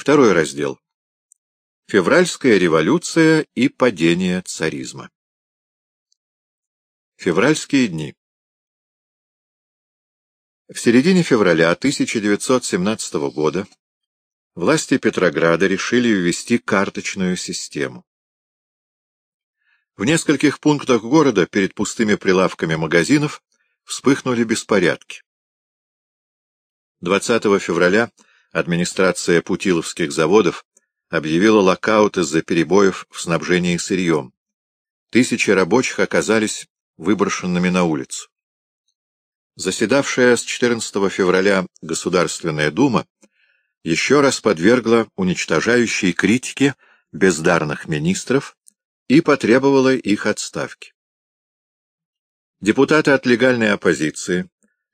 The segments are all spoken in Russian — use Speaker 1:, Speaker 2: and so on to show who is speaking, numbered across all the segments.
Speaker 1: Второй раздел. Февральская революция и падение царизма. Февральские дни. В середине февраля 1917 года власти Петрограда решили ввести карточную систему. В нескольких пунктах города перед пустыми прилавками магазинов вспыхнули беспорядки. 20 февраля администрация Путиловских заводов объявила локаут из-за перебоев в снабжении сырьем. Тысячи рабочих оказались выброшенными на улицу. Заседавшая с 14 февраля Государственная Дума еще раз подвергла уничтожающей критике бездарных министров и потребовала их отставки. Депутаты от легальной оппозиции,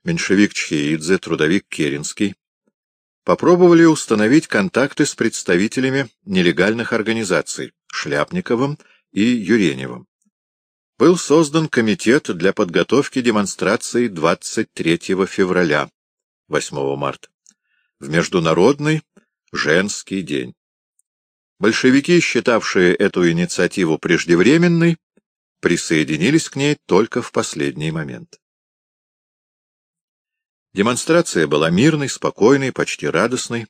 Speaker 1: меньшевик Чхеидзе, трудовик Керенский, попробовали установить контакты с представителями нелегальных организаций Шляпниковым и Юреневым. Был создан комитет для подготовки демонстрации 23 февраля, 8 марта, в Международный женский день. Большевики, считавшие эту инициативу преждевременной, присоединились к ней только в последний момент. Демонстрация была мирной, спокойной, почти радостной.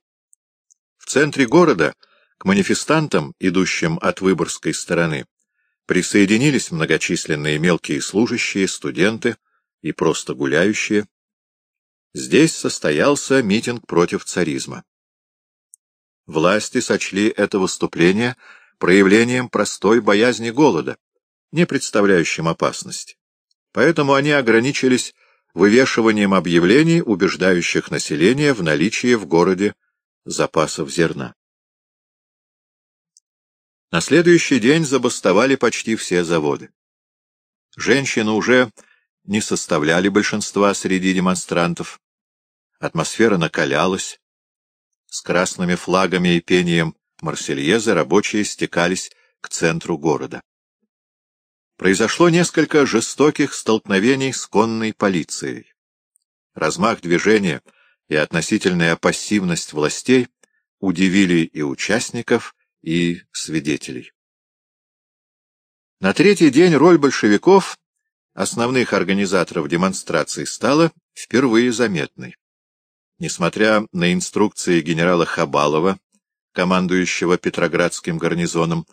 Speaker 1: В центре города к манифестантам, идущим от Выборгской стороны, присоединились многочисленные мелкие служащие, студенты и просто гуляющие. Здесь состоялся митинг против царизма. Власти сочли это выступление проявлением простой боязни голода, не представляющим опасности. Поэтому они ограничились вывешиванием объявлений, убеждающих население в наличии в городе запасов зерна. На следующий день забастовали почти все заводы. Женщины уже не составляли большинства среди демонстрантов. Атмосфера накалялась. С красными флагами и пением Марсельеза рабочие стекались к центру города произошло несколько жестоких столкновений с конной полицией. Размах движения и относительная пассивность властей удивили и участников, и свидетелей. На третий день роль большевиков, основных организаторов демонстраций, стала впервые заметной. Несмотря на инструкции генерала Хабалова, командующего Петроградским гарнизоном,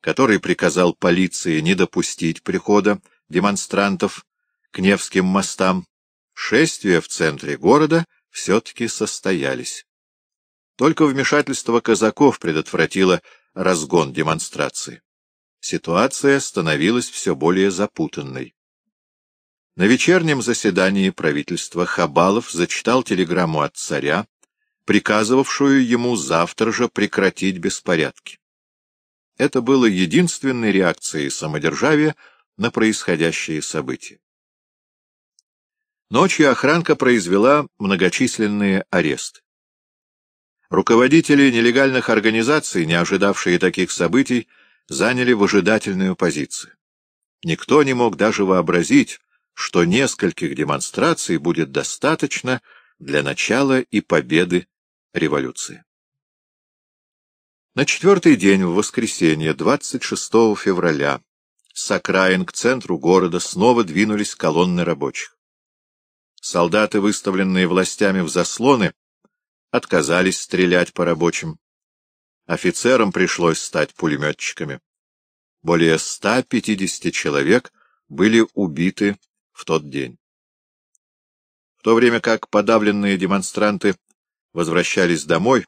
Speaker 1: который приказал полиции не допустить прихода демонстрантов к Невским мостам, шествия в центре города все-таки состоялись. Только вмешательство казаков предотвратило разгон демонстрации. Ситуация становилась все более запутанной. На вечернем заседании правительства Хабалов зачитал телеграмму от царя, приказывавшую ему завтра же прекратить беспорядки. Это было единственной реакцией самодержавия на происходящие события. Ночью охранка произвела многочисленные аресты. Руководители нелегальных организаций, не ожидавшие таких событий, заняли выжидательную позицию. Никто не мог даже вообразить, что нескольких демонстраций будет достаточно для начала и победы революции. На четвертый день, в воскресенье, 26 февраля, с окраин к центру города снова двинулись колонны рабочих. Солдаты, выставленные властями в заслоны, отказались стрелять по рабочим. Офицерам пришлось стать пулеметчиками. Более 150 человек были убиты в тот день. В то время как подавленные демонстранты возвращались домой,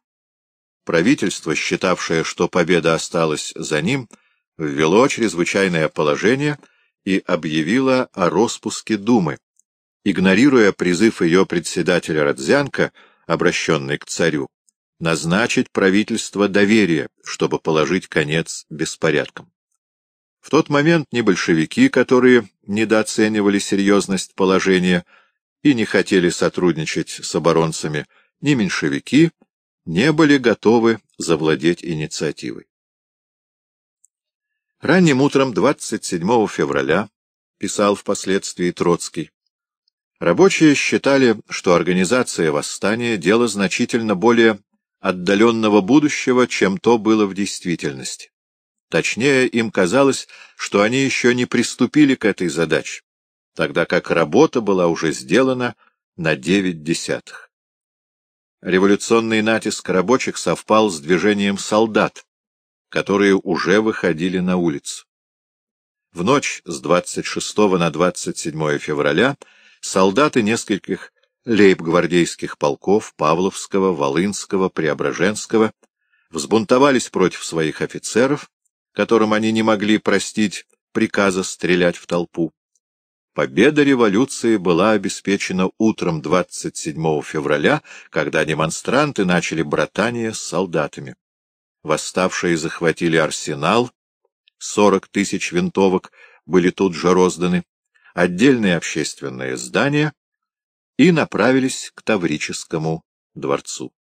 Speaker 1: правительство, считавшее, что победа осталась за ним, ввело чрезвычайное положение и объявило о распуске Думы, игнорируя призыв ее председателя Родзянко, обращенный к царю, назначить правительство доверия, чтобы положить конец беспорядкам. В тот момент ни большевики, которые недооценивали серьезность положения и не хотели сотрудничать с оборонцами, ни меньшевики, не были готовы завладеть инициативой. Ранним утром 27 февраля, писал впоследствии Троцкий, рабочие считали, что организация восстания — дело значительно более отдаленного будущего, чем то было в действительности. Точнее, им казалось, что они еще не приступили к этой задаче, тогда как работа была уже сделана на девять десятых. Революционный натиск рабочих совпал с движением солдат, которые уже выходили на улицу. В ночь с 26 на 27 февраля солдаты нескольких лейб-гвардейских полков Павловского, Волынского, Преображенского взбунтовались против своих офицеров, которым они не могли простить приказа стрелять в толпу. Победа революции была обеспечена утром 27 февраля, когда демонстранты начали братание с солдатами. Восставшие захватили арсенал, 40 тысяч винтовок были тут же розданы, отдельные общественные здания и направились к Таврическому дворцу.